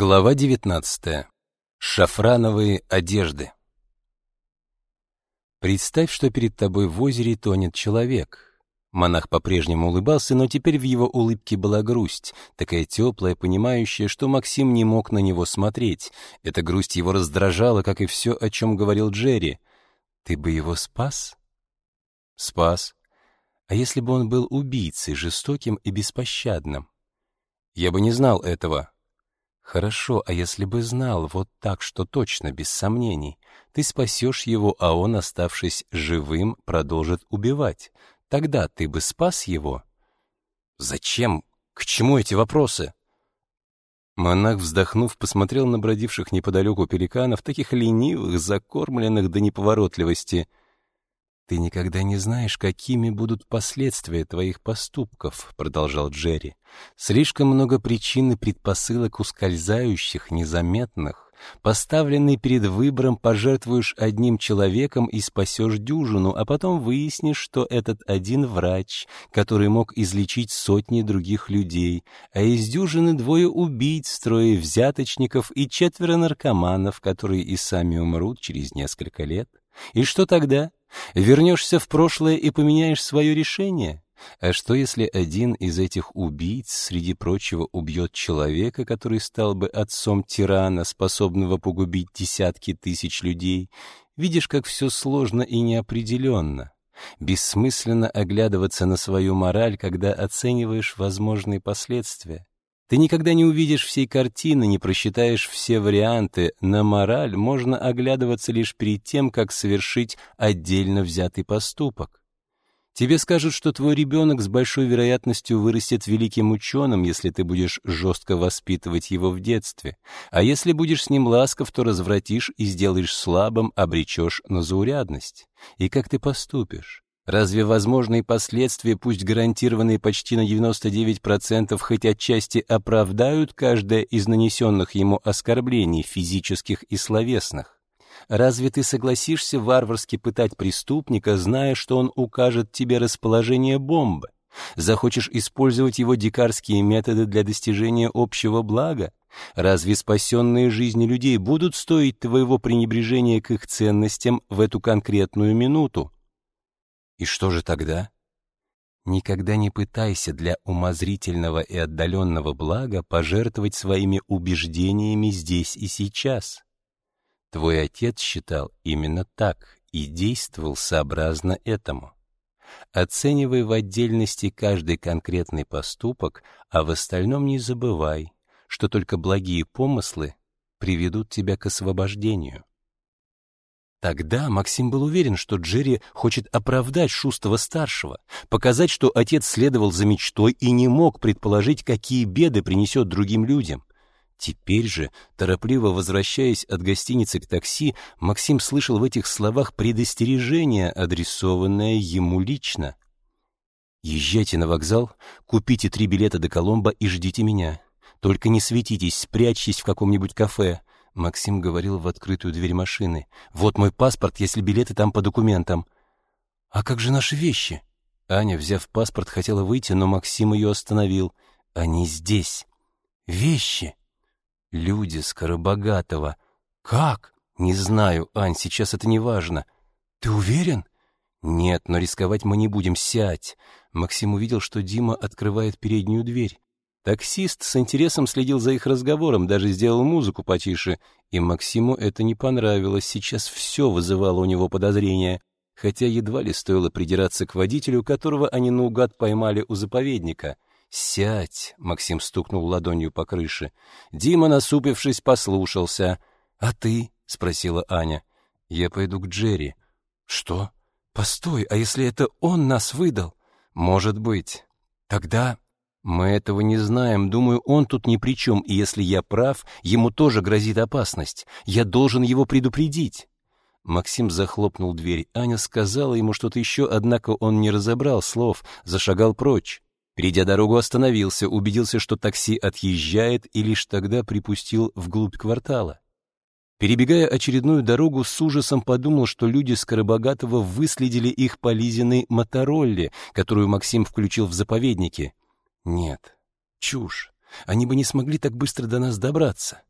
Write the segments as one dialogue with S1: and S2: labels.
S1: Глава 19. Шафрановые одежды. Представь, что перед тобой в озере тонет человек. Монах по-прежнему улыбался, но теперь в его улыбке была грусть, такая теплая, понимающая, что Максим не мог на него смотреть. Эта грусть его раздражала, как и все, о чем говорил Джерри. Ты бы его спас? Спас. А если бы он был убийцей, жестоким и беспощадным? Я бы не знал этого, Хорошо, а если бы знал вот так, что точно, без сомнений, ты спасешь его, а он, оставшись живым, продолжит убивать. Тогда ты бы спас его? Зачем? К чему эти вопросы? Монах, вздохнув, посмотрел на бродивших неподалеку пеликанов, таких ленивых, закормленных до неповоротливости — «Ты никогда не знаешь, какими будут последствия твоих поступков», — продолжал Джерри. «Слишком много причин и предпосылок ускользающих, незаметных. Поставленный перед выбором пожертвуешь одним человеком и спасешь дюжину, а потом выяснишь, что этот один врач, который мог излечить сотни других людей, а из дюжины двое убийц, трое взяточников и четверо наркоманов, которые и сами умрут через несколько лет. И что тогда?» Вернешься в прошлое и поменяешь свое решение? А что, если один из этих убийц, среди прочего, убьет человека, который стал бы отцом тирана, способного погубить десятки тысяч людей? Видишь, как все сложно и неопределенно. Бессмысленно оглядываться на свою мораль, когда оцениваешь возможные последствия. Ты никогда не увидишь всей картины, не просчитаешь все варианты. На мораль можно оглядываться лишь перед тем, как совершить отдельно взятый поступок. Тебе скажут, что твой ребенок с большой вероятностью вырастет великим ученым, если ты будешь жестко воспитывать его в детстве. А если будешь с ним ласков, то развратишь и сделаешь слабым, обречешь на заурядность. И как ты поступишь? Разве возможные последствия, пусть гарантированные почти на 99%, хоть отчасти оправдают каждое из нанесенных ему оскорблений, физических и словесных? Разве ты согласишься варварски пытать преступника, зная, что он укажет тебе расположение бомбы? Захочешь использовать его дикарские методы для достижения общего блага? Разве спасенные жизни людей будут стоить твоего пренебрежения к их ценностям в эту конкретную минуту? И что же тогда? Никогда не пытайся для умозрительного и отдаленного блага пожертвовать своими убеждениями здесь и сейчас. Твой отец считал именно так и действовал сообразно этому. Оценивай в отдельности каждый конкретный поступок, а в остальном не забывай, что только благие помыслы приведут тебя к освобождению. Тогда Максим был уверен, что Джерри хочет оправдать Шустова-старшего, показать, что отец следовал за мечтой и не мог предположить, какие беды принесет другим людям. Теперь же, торопливо возвращаясь от гостиницы к такси, Максим слышал в этих словах предостережение, адресованное ему лично. «Езжайте на вокзал, купите три билета до Коломбо и ждите меня. Только не светитесь, спрячьтесь в каком-нибудь кафе. Максим говорил в открытую дверь машины. «Вот мой паспорт, если билеты там по документам». «А как же наши вещи?» Аня, взяв паспорт, хотела выйти, но Максим ее остановил. «Они здесь. Вещи. Люди Скоробогатого. Как?» «Не знаю, Ань, сейчас это не важно». «Ты уверен?» «Нет, но рисковать мы не будем. Сядь». Максим увидел, что Дима открывает переднюю дверь. Таксист с интересом следил за их разговором, даже сделал музыку потише, и Максиму это не понравилось, сейчас все вызывало у него подозрения, хотя едва ли стоило придираться к водителю, которого они наугад поймали у заповедника. «Сядь!» — Максим стукнул ладонью по крыше. Дима, насупившись, послушался. «А ты?» — спросила Аня. «Я пойду к Джерри». «Что? Постой, а если это он нас выдал?» «Может быть. Тогда мы этого не знаем. Думаю, он тут ни при чем, и если я прав, ему тоже грозит опасность. Я должен его предупредить. Максим захлопнул дверь. Аня сказала ему что-то еще, однако он не разобрал слов, зашагал прочь. Перейдя дорогу, остановился, убедился, что такси отъезжает, и лишь тогда припустил вглубь квартала. Перебегая очередную дорогу, с ужасом подумал, что люди Скоробогатого выследили их по Лизиной Моторолле, которую Максим включил в заповеднике. Нет, чушь. Они бы не смогли так быстро до нас добраться.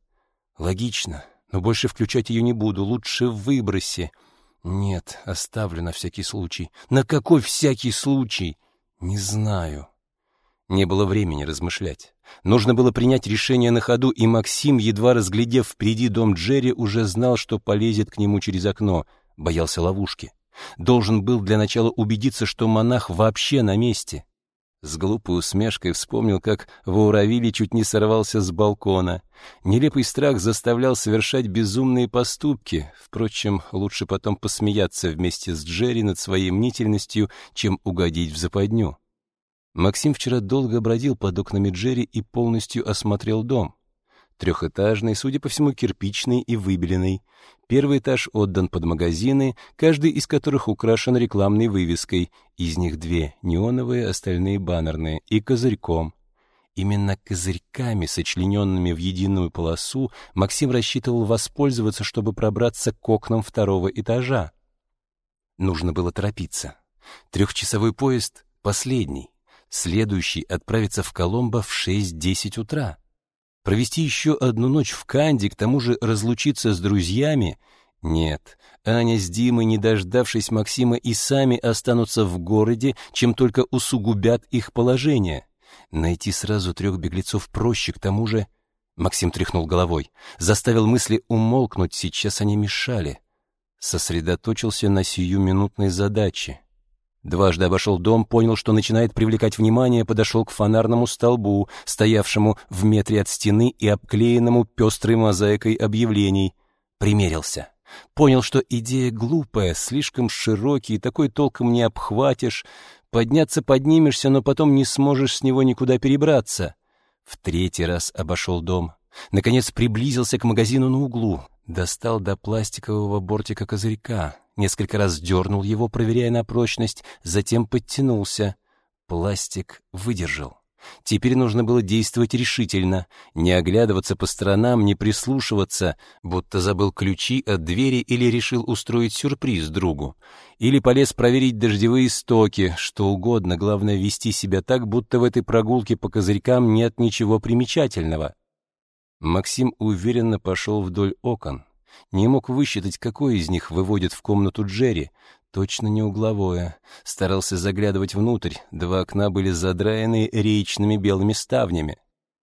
S1: Логично, но больше включать ее не буду, лучше в выбросе. Нет, оставлю на всякий случай. На какой всякий случай? Не знаю. Не было времени размышлять. Нужно было принять решение на ходу, и Максим, едва разглядев впереди дом Джерри, уже знал, что полезет к нему через окно. Боялся ловушки. Должен был для начала убедиться, что монах вообще на месте. С глупой усмешкой вспомнил, как Вауравили чуть не сорвался с балкона. Нелепый страх заставлял совершать безумные поступки. Впрочем, лучше потом посмеяться вместе с Джерри над своей мнительностью, чем угодить в западню. Максим вчера долго бродил под окнами Джерри и полностью осмотрел дом. Трехэтажный, судя по всему, кирпичный и выбеленный. Первый этаж отдан под магазины, каждый из которых украшен рекламной вывеской. Из них две — неоновые, остальные — баннерные, и козырьком. Именно козырьками, сочлененными в единую полосу, Максим рассчитывал воспользоваться, чтобы пробраться к окнам второго этажа. Нужно было торопиться. Трехчасовой поезд — последний. Следующий отправится в Коломбо в 6-10 утра. Провести еще одну ночь в Канде, к тому же разлучиться с друзьями? Нет, Аня с Димой, не дождавшись Максима, и сами останутся в городе, чем только усугубят их положение. Найти сразу трех беглецов проще, к тому же... Максим тряхнул головой, заставил мысли умолкнуть, сейчас они мешали. Сосредоточился на сиюминутной задаче. Дважды обошел дом, понял, что начинает привлекать внимание, подошел к фонарному столбу, стоявшему в метре от стены и обклеенному пестрой мозаикой объявлений. Примерился. Понял, что идея глупая, слишком широкий, такой толком не обхватишь. Подняться поднимешься, но потом не сможешь с него никуда перебраться. В третий раз обошел дом. Наконец приблизился к магазину на углу. Достал до пластикового бортика козырька. Несколько раз дернул его, проверяя на прочность, затем подтянулся. Пластик выдержал. Теперь нужно было действовать решительно, не оглядываться по сторонам, не прислушиваться, будто забыл ключи от двери или решил устроить сюрприз другу. Или полез проверить дождевые стоки, что угодно, главное вести себя так, будто в этой прогулке по козырькам нет ничего примечательного. Максим уверенно пошел вдоль окон. Не мог высчитать, какой из них выводит в комнату Джерри. Точно не угловое. Старался заглядывать внутрь. Два окна были задраены реечными белыми ставнями.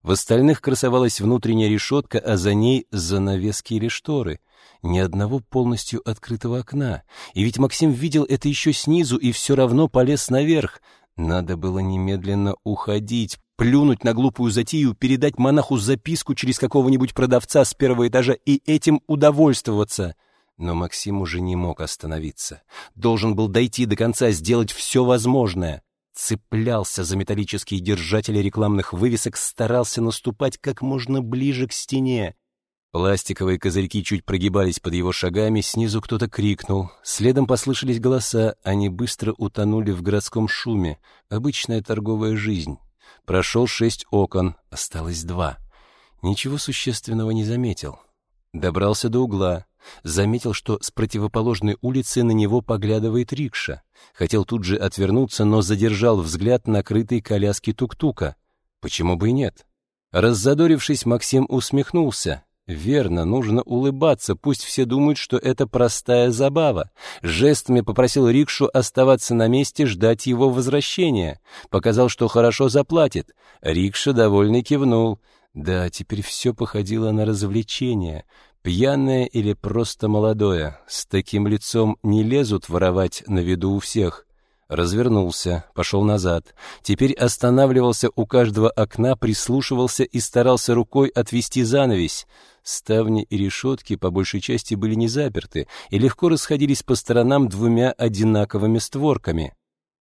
S1: В остальных красовалась внутренняя решетка, а за ней занавески или шторы. Ни одного полностью открытого окна. И ведь Максим видел это еще снизу и все равно полез наверх. Надо было немедленно уходить, плюнуть на глупую затею, передать монаху записку через какого-нибудь продавца с первого этажа и этим удовольствоваться. Но Максим уже не мог остановиться. Должен был дойти до конца, сделать все возможное. Цеплялся за металлические держатели рекламных вывесок, старался наступать как можно ближе к стене. Пластиковые козырьки чуть прогибались под его шагами, снизу кто-то крикнул. Следом послышались голоса, они быстро утонули в городском шуме. Обычная торговая жизнь. Прошел шесть окон, осталось два. Ничего существенного не заметил. Добрался до угла, заметил, что с противоположной улицы на него поглядывает рикша. Хотел тут же отвернуться, но задержал взгляд на крытой коляске тук-тука. Почему бы и нет? Раззадорившись, Максим усмехнулся. Верно, нужно улыбаться, пусть все думают, что это простая забава. Жестами попросил рикшу оставаться на месте, ждать его возвращения. Показал, что хорошо заплатит. Рикша довольно кивнул. Да, теперь все походило на развлечение. Пьяное или просто молодое. С таким лицом не лезут воровать на виду у всех. Развернулся, пошел назад. Теперь останавливался у каждого окна, прислушивался и старался рукой отвести занавесь. Ставни и решетки по большей части были не заперты и легко расходились по сторонам двумя одинаковыми створками.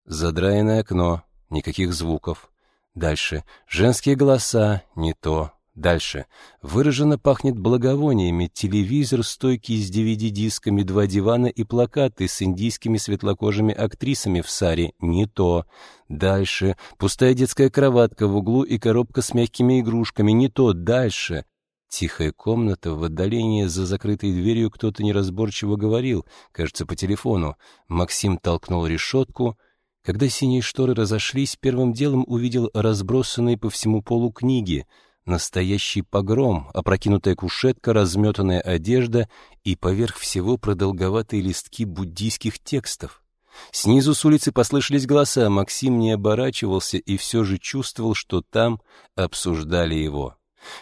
S1: Задраенное окно, никаких звуков. Дальше женские голоса, не то. Дальше. Выраженно пахнет благовониями, телевизор, стойки с DVD-дисками, два дивана и плакаты с индийскими светлокожими актрисами в саре. Не то. Дальше. Пустая детская кроватка в углу и коробка с мягкими игрушками. Не то. Дальше. Тихая комната, в отдалении за закрытой дверью кто-то неразборчиво говорил, кажется, по телефону. Максим толкнул решетку. Когда синие шторы разошлись, первым делом увидел разбросанные по всему полу книги — Настоящий погром, опрокинутая кушетка, разметанная одежда и поверх всего продолговатые листки буддийских текстов. Снизу с улицы послышались голоса, Максим не оборачивался и все же чувствовал, что там обсуждали его.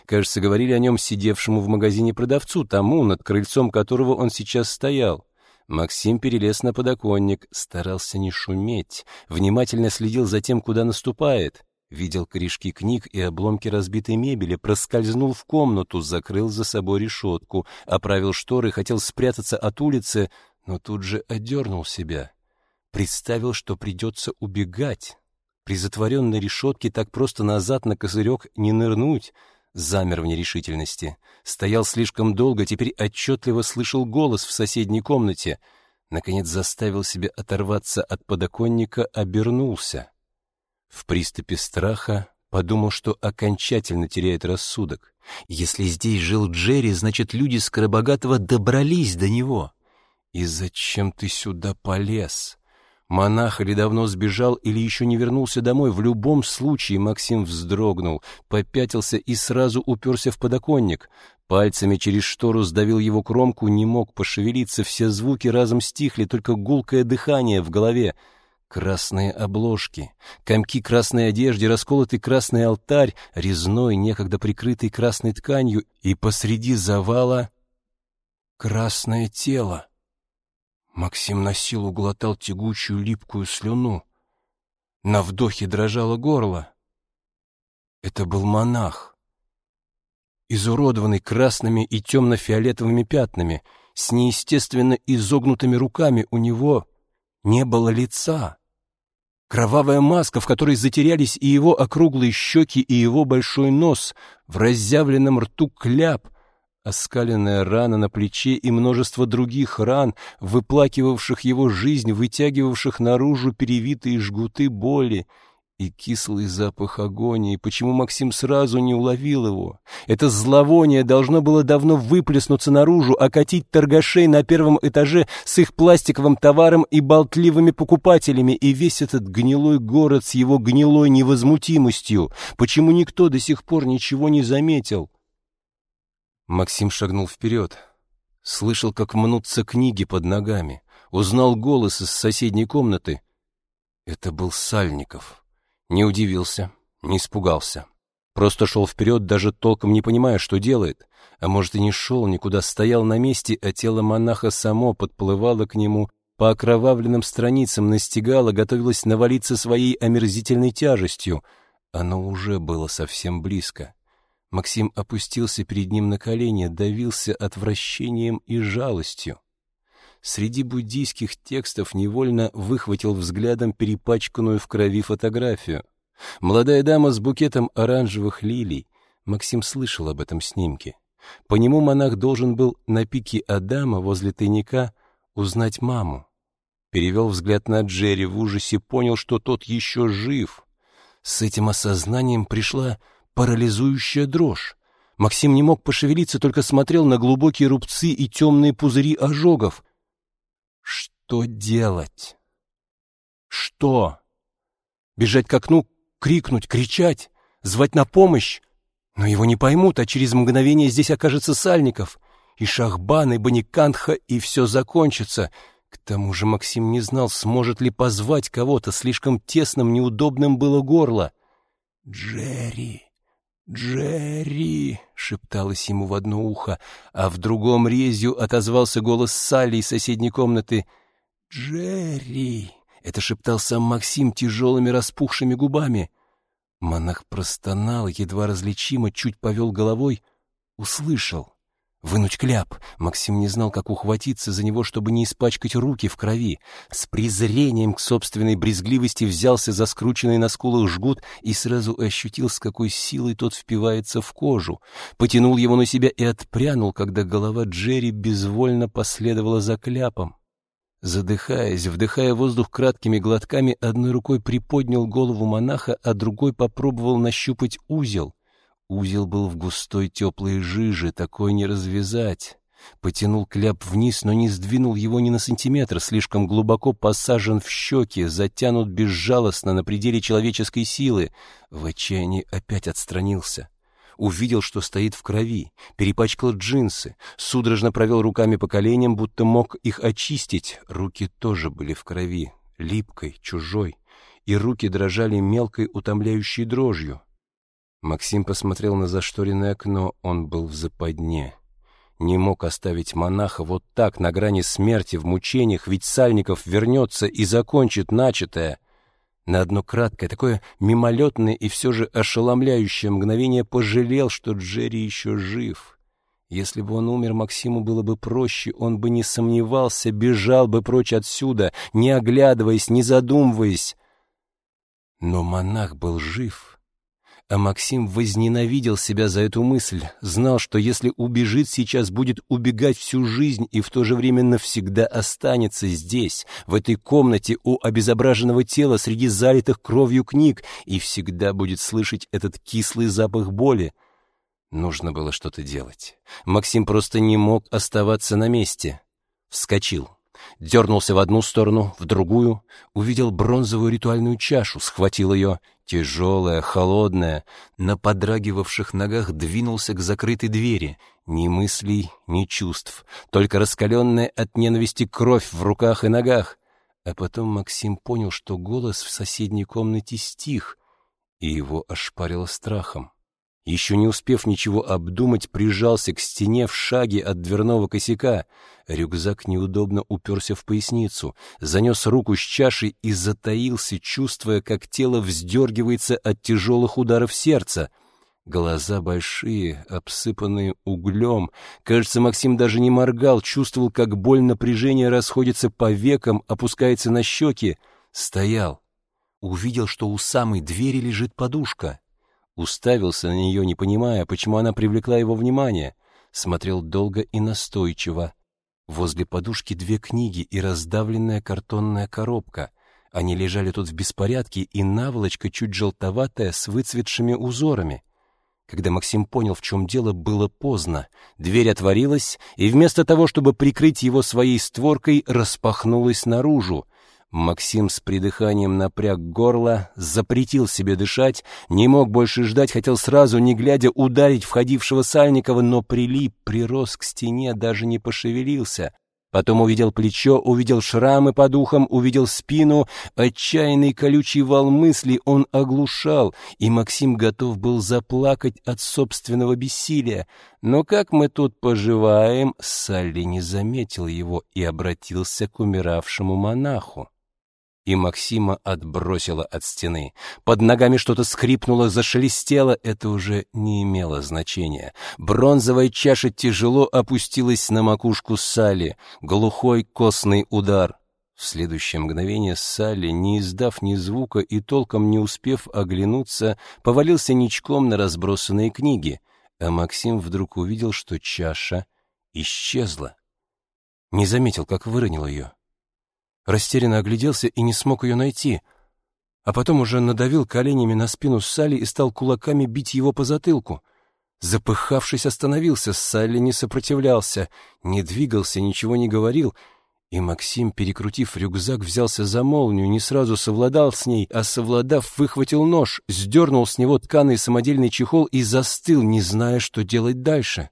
S1: Кажется, говорили о нем сидевшему в магазине продавцу, тому, над крыльцом которого он сейчас стоял. Максим перелез на подоконник, старался не шуметь, внимательно следил за тем, куда наступает. Видел корешки книг и обломки разбитой мебели, проскользнул в комнату, закрыл за собой решетку, оправил шторы, хотел спрятаться от улицы, но тут же одернул себя. Представил, что придется убегать. При затворенной решетке так просто назад на козырек не нырнуть. Замер в нерешительности. Стоял слишком долго, теперь отчетливо слышал голос в соседней комнате. Наконец заставил себя оторваться от подоконника, обернулся. В приступе страха подумал, что окончательно теряет рассудок. Если здесь жил Джерри, значит, люди Скоробогатого добрались до него. И зачем ты сюда полез? Монах или давно сбежал, или еще не вернулся домой. В любом случае Максим вздрогнул, попятился и сразу уперся в подоконник. Пальцами через штору сдавил его кромку, не мог пошевелиться, все звуки разом стихли, только гулкое дыхание в голове. Красные обложки, комки красной одежды, расколотый красный алтарь, резной, некогда прикрытый красной тканью, и посреди завала красное тело. Максим на силу глотал тягучую липкую слюну. На вдохе дрожало горло. Это был монах. Изуродованный красными и темно-фиолетовыми пятнами, с неестественно изогнутыми руками у него не было лица. Кровавая маска, в которой затерялись и его округлые щеки, и его большой нос, в разъявленном рту кляп, Оскаленная рана на плече и множество других ран, выплакивавших его жизнь, вытягивавших наружу перевитые жгуты боли и кислый запах агонии. Почему Максим сразу не уловил его? Это зловоние должно было давно выплеснуться наружу, окатить торгашей на первом этаже с их пластиковым товаром и болтливыми покупателями, и весь этот гнилой город с его гнилой невозмутимостью. Почему никто до сих пор ничего не заметил? Максим шагнул вперед. Слышал, как мнутся книги под ногами. Узнал голос из соседней комнаты. Это был Сальников. Не удивился, не испугался. Просто шел вперед, даже толком не понимая, что делает. А может, и не шел, никуда стоял на месте, а тело монаха само подплывало к нему, по окровавленным страницам настигало, готовилось навалиться своей омерзительной тяжестью. Оно уже было совсем близко. Максим опустился перед ним на колени, давился отвращением и жалостью. Среди буддийских текстов невольно выхватил взглядом перепачканную в крови фотографию. Молодая дама с букетом оранжевых лилий. Максим слышал об этом снимке. По нему монах должен был на пике Адама возле тайника узнать маму. Перевел взгляд на Джерри в ужасе, понял, что тот еще жив. С этим осознанием пришла парализующая дрожь. Максим не мог пошевелиться, только смотрел на глубокие рубцы и темные пузыри ожогов. Что делать? Что? Бежать к окну, крикнуть, кричать, звать на помощь? Но его не поймут, а через мгновение здесь окажется Сальников. И Шахбан, и Баникантха, и все закончится. К тому же Максим не знал, сможет ли позвать кого-то, слишком тесным, неудобным было горло. «Джерри!» «Джерри!» — шепталось ему в одно ухо, а в другом резью отозвался голос Салли из соседней комнаты. «Джерри!» — это шептал сам Максим тяжелыми распухшими губами. Монах простонал, едва различимо, чуть повел головой, услышал. Вынуть кляп. Максим не знал, как ухватиться за него, чтобы не испачкать руки в крови. С презрением к собственной брезгливости взялся за скрученный на скулах жгут и сразу ощутил, с какой силой тот впивается в кожу. Потянул его на себя и отпрянул, когда голова Джерри безвольно последовала за кляпом. Задыхаясь, вдыхая воздух краткими глотками, одной рукой приподнял голову монаха, а другой попробовал нащупать узел — Узел был в густой теплой жиже, такой не развязать. Потянул кляп вниз, но не сдвинул его ни на сантиметр, слишком глубоко посажен в щеки, затянут безжалостно на пределе человеческой силы. В отчаянии опять отстранился. Увидел, что стоит в крови, перепачкал джинсы, судорожно провел руками по коленям, будто мог их очистить. Руки тоже были в крови, липкой, чужой, и руки дрожали мелкой утомляющей дрожью. Максим посмотрел на зашторенное окно, он был в западне. Не мог оставить монаха вот так, на грани смерти, в мучениях, ведь Сальников вернется и закончит начатое. На одно краткое, такое мимолетное и все же ошеломляющее мгновение пожалел, что Джерри еще жив. Если бы он умер, Максиму было бы проще, он бы не сомневался, бежал бы прочь отсюда, не оглядываясь, не задумываясь. Но монах был жив — а Максим возненавидел себя за эту мысль, знал, что если убежит сейчас, будет убегать всю жизнь и в то же время навсегда останется здесь, в этой комнате у обезображенного тела среди залитых кровью книг и всегда будет слышать этот кислый запах боли. Нужно было что-то делать. Максим просто не мог оставаться на месте. Вскочил дернулся в одну сторону, в другую, увидел бронзовую ритуальную чашу, схватил ее, тяжелая, холодная, на подрагивавших ногах двинулся к закрытой двери, ни мыслей, ни чувств, только раскаленная от ненависти кровь в руках и ногах. А потом Максим понял, что голос в соседней комнате стих, и его ошпарило страхом. Еще не успев ничего обдумать, прижался к стене в шаге от дверного косяка. Рюкзак неудобно уперся в поясницу, занес руку с чашей и затаился, чувствуя, как тело вздергивается от тяжелых ударов сердца. Глаза большие, обсыпанные углем. Кажется, Максим даже не моргал, чувствовал, как боль напряжения расходится по векам, опускается на щеки. Стоял. Увидел, что у самой двери лежит подушка. Уставился на нее, не понимая, почему она привлекла его внимание. Смотрел долго и настойчиво. Возле подушки две книги и раздавленная картонная коробка. Они лежали тут в беспорядке, и наволочка чуть желтоватая с выцветшими узорами. Когда Максим понял, в чем дело, было поздно. Дверь отворилась, и вместо того, чтобы прикрыть его своей створкой, распахнулась наружу. Максим с придыханием напряг горло, запретил себе дышать, не мог больше ждать, хотел сразу, не глядя, ударить входившего Сальникова, но прилип, прирос к стене, даже не пошевелился. Потом увидел плечо, увидел шрамы под ухом, увидел спину. Отчаянный колючий вал мысли он оглушал, и Максим готов был заплакать от собственного бессилия. Но как мы тут поживаем, Салли не заметил его и обратился к умиравшему монаху и Максима отбросило от стены. Под ногами что-то скрипнуло, зашелестело, это уже не имело значения. Бронзовая чаша тяжело опустилась на макушку Салли, глухой костный удар. В следующее мгновение Салли, не издав ни звука и толком не успев оглянуться, повалился ничком на разбросанные книги, а Максим вдруг увидел, что чаша исчезла. Не заметил, как выронил ее растерянно огляделся и не смог ее найти, а потом уже надавил коленями на спину Салли и стал кулаками бить его по затылку. Запыхавшись, остановился, Салли не сопротивлялся, не двигался, ничего не говорил, и Максим, перекрутив рюкзак, взялся за молнию, не сразу совладал с ней, а совладав, выхватил нож, сдернул с него тканый самодельный чехол и застыл, не зная, что делать дальше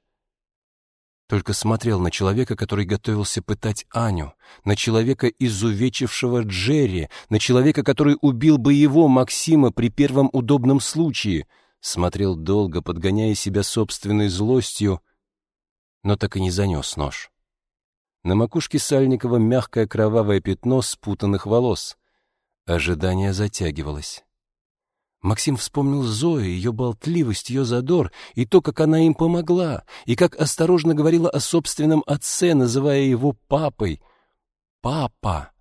S1: только смотрел на человека, который готовился пытать Аню, на человека, изувечившего Джерри, на человека, который убил бы его, Максима, при первом удобном случае. Смотрел долго, подгоняя себя собственной злостью, но так и не занес нож. На макушке Сальникова мягкое кровавое пятно спутанных волос. Ожидание затягивалось. Максим вспомнил Зою, ее болтливость, ее задор, и то, как она им помогла, и как осторожно говорила о собственном отце, называя его папой. «Папа!»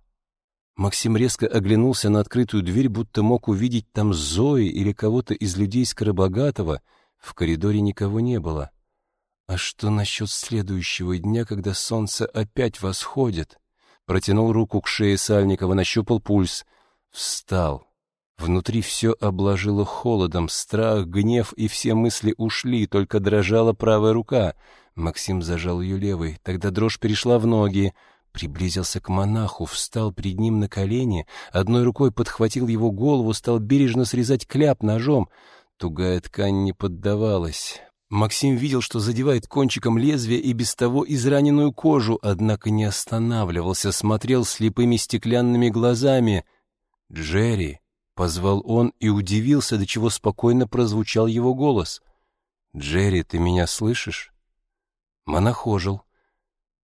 S1: Максим резко оглянулся на открытую дверь, будто мог увидеть там Зои или кого-то из людей Скоробогатого. В коридоре никого не было. А что насчет следующего дня, когда солнце опять восходит? Протянул руку к шее Сальникова, нащупал пульс. Встал. Внутри все обложило холодом, страх, гнев, и все мысли ушли, только дрожала правая рука. Максим зажал ее левой, тогда дрожь перешла в ноги. Приблизился к монаху, встал перед ним на колени, одной рукой подхватил его голову, стал бережно срезать кляп ножом. Тугая ткань не поддавалась. Максим видел, что задевает кончиком лезвия и без того израненную кожу, однако не останавливался, смотрел слепыми стеклянными глазами. «Джерри!» — позвал он и удивился, до чего спокойно прозвучал его голос. «Джерри, ты меня слышишь?» Монах ожил.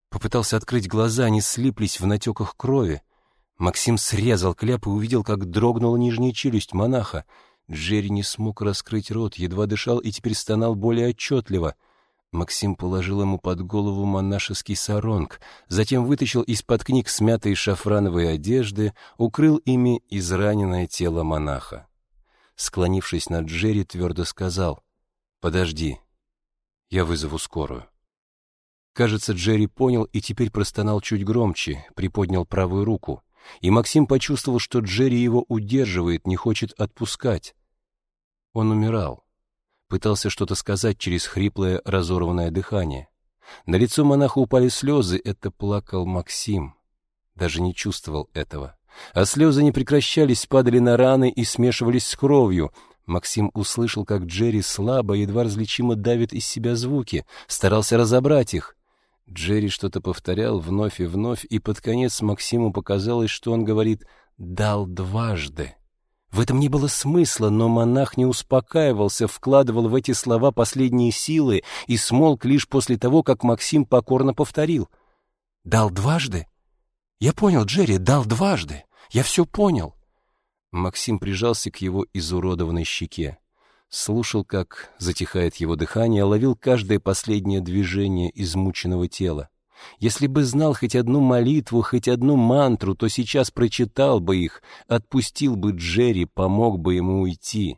S1: Попытался открыть глаза, они слиплись в натеках крови. Максим срезал кляп и увидел, как дрогнула нижняя челюсть монаха — Джерри не смог раскрыть рот, едва дышал и теперь стонал более отчетливо. Максим положил ему под голову монашеский саронг, затем вытащил из-под книг смятые шафрановые одежды, укрыл ими израненное тело монаха. Склонившись над Джерри, твердо сказал «Подожди, я вызову скорую». Кажется, Джерри понял и теперь простонал чуть громче, приподнял правую руку. И Максим почувствовал, что Джерри его удерживает, не хочет отпускать. Он умирал. Пытался что-то сказать через хриплое, разорванное дыхание. На лицо монаха упали слезы, это плакал Максим. Даже не чувствовал этого. А слезы не прекращались, падали на раны и смешивались с кровью. Максим услышал, как Джерри слабо, едва различимо давит из себя звуки, старался разобрать их. Джерри что-то повторял вновь и вновь, и под конец Максиму показалось, что он говорит «дал дважды». В этом не было смысла, но монах не успокаивался, вкладывал в эти слова последние силы и смолк лишь после того, как Максим покорно повторил. «Дал дважды? Я понял, Джерри, дал дважды. Я все понял». Максим прижался к его изуродованной щеке. Слушал, как затихает его дыхание, ловил каждое последнее движение измученного тела. Если бы знал хоть одну молитву, хоть одну мантру, то сейчас прочитал бы их, отпустил бы Джерри, помог бы ему уйти.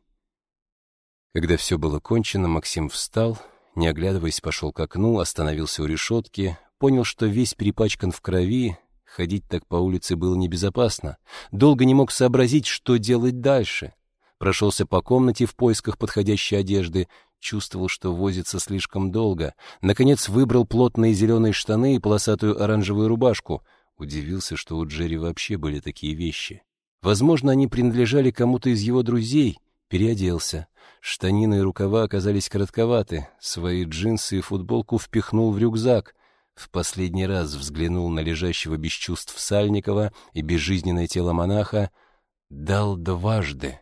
S1: Когда все было кончено, Максим встал, не оглядываясь, пошел к окну, остановился у решетки, понял, что весь перепачкан в крови, ходить так по улице было небезопасно, долго не мог сообразить, что делать дальше. Прошелся по комнате в поисках подходящей одежды, Чувствовал, что возится слишком долго. Наконец выбрал плотные зеленые штаны и полосатую оранжевую рубашку. Удивился, что у Джерри вообще были такие вещи. Возможно, они принадлежали кому-то из его друзей. Переоделся. Штанины и рукава оказались коротковаты. Свои джинсы и футболку впихнул в рюкзак. В последний раз взглянул на лежащего без чувств Сальникова и безжизненное тело монаха. Дал дважды.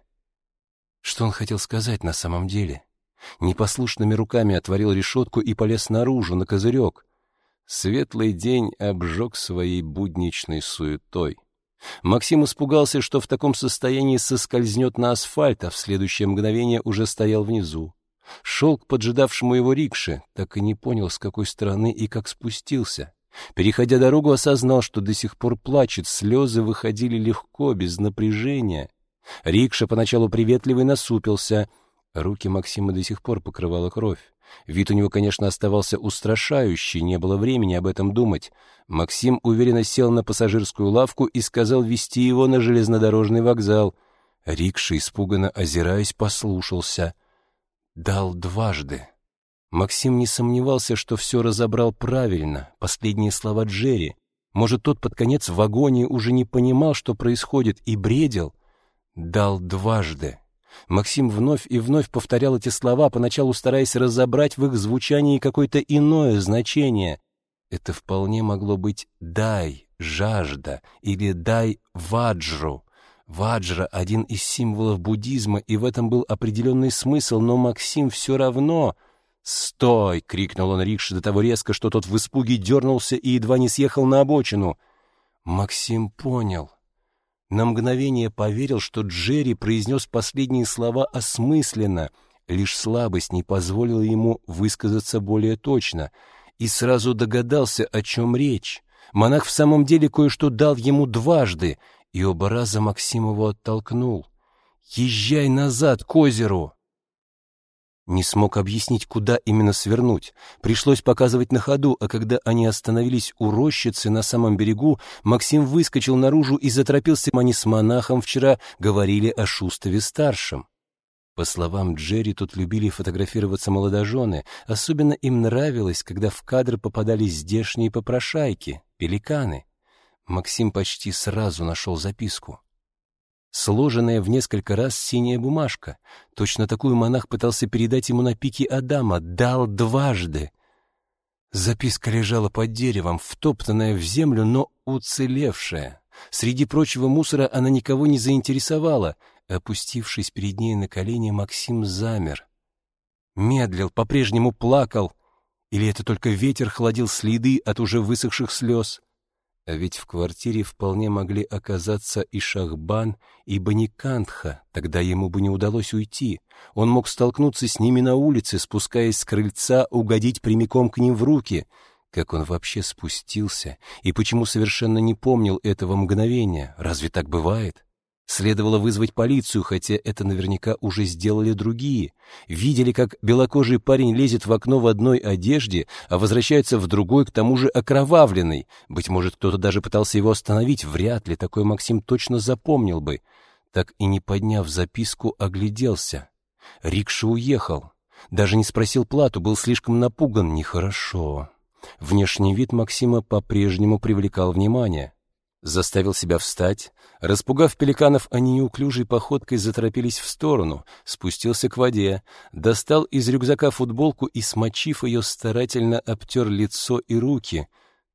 S1: Что он хотел сказать на самом деле? Непослушными руками отворил решетку и полез наружу, на козырек. Светлый день обжег своей будничной суетой. Максим испугался, что в таком состоянии соскользнет на асфальт, а в следующее мгновение уже стоял внизу. Шел к поджидавшему его рикше, так и не понял, с какой стороны и как спустился. Переходя дорогу, осознал, что до сих пор плачет, слезы выходили легко, без напряжения. Рикша поначалу приветливый насупился — Руки Максима до сих пор покрывала кровь. Вид у него, конечно, оставался устрашающий, не было времени об этом думать. Максим уверенно сел на пассажирскую лавку и сказал вести его на железнодорожный вокзал. Рикша, испуганно озираясь, послушался. Дал дважды. Максим не сомневался, что все разобрал правильно, последние слова Джерри. Может, тот под конец в вагоне уже не понимал, что происходит, и бредил. Дал дважды. Максим вновь и вновь повторял эти слова, поначалу стараясь разобрать в их звучании какое-то иное значение. Это вполне могло быть «дай», «жажда» или «дай ваджру». Ваджра — один из символов буддизма, и в этом был определенный смысл, но Максим все равно... «Стой!» — крикнул он рикше до того резко, что тот в испуге дернулся и едва не съехал на обочину. Максим понял. На мгновение поверил, что Джерри произнес последние слова осмысленно, лишь слабость не позволила ему высказаться более точно, и сразу догадался, о чем речь. Монах в самом деле кое-что дал ему дважды, и оба раза Максим его оттолкнул. «Езжай назад к озеру!» Не смог объяснить, куда именно свернуть. Пришлось показывать на ходу, а когда они остановились у рощицы на самом берегу, Максим выскочил наружу и заторопился. Они с монахом вчера говорили о Шустове-старшем. По словам Джерри, тут любили фотографироваться молодожены. Особенно им нравилось, когда в кадр попадались здешние попрошайки, пеликаны. Максим почти сразу нашел записку. Сложенная в несколько раз синяя бумажка. Точно такую монах пытался передать ему на пике Адама, дал дважды. Записка лежала под деревом, втоптанная в землю, но уцелевшая. Среди прочего мусора она никого не заинтересовала. Опустившись перед ней на колени, Максим замер. Медлил, по-прежнему плакал. Или это только ветер холодил следы от уже высохших слез? А ведь в квартире вполне могли оказаться и Шахбан, и Баникантха, тогда ему бы не удалось уйти. Он мог столкнуться с ними на улице, спускаясь с крыльца, угодить прямиком к ним в руки. Как он вообще спустился, и почему совершенно не помнил этого мгновения? Разве так бывает? Следовало вызвать полицию, хотя это наверняка уже сделали другие. Видели, как белокожий парень лезет в окно в одной одежде, а возвращается в другой, к тому же окровавленный. Быть может, кто-то даже пытался его остановить, вряд ли, такой Максим точно запомнил бы. Так и не подняв записку, огляделся. Рикша уехал. Даже не спросил плату, был слишком напуган. Нехорошо. Внешний вид Максима по-прежнему привлекал внимание заставил себя встать. Распугав пеликанов, они неуклюжей походкой заторопились в сторону, спустился к воде, достал из рюкзака футболку и, смочив ее, старательно обтер лицо и руки.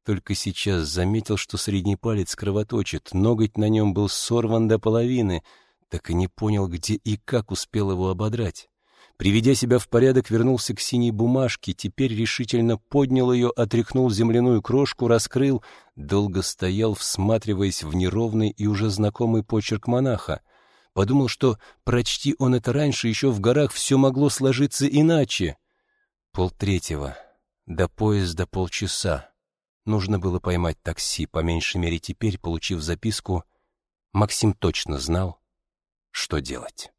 S1: Только сейчас заметил, что средний палец кровоточит, ноготь на нем был сорван до половины, так и не понял, где и как успел его ободрать. Приведя себя в порядок, вернулся к синей бумажке, теперь решительно поднял ее, отряхнул земляную крошку, раскрыл, долго стоял, всматриваясь в неровный и уже знакомый почерк монаха. Подумал, что, прочти он это раньше, еще в горах все могло сложиться иначе. Полтретьего. До поезда полчаса. Нужно было поймать такси, по меньшей мере теперь, получив записку, Максим точно знал, что делать.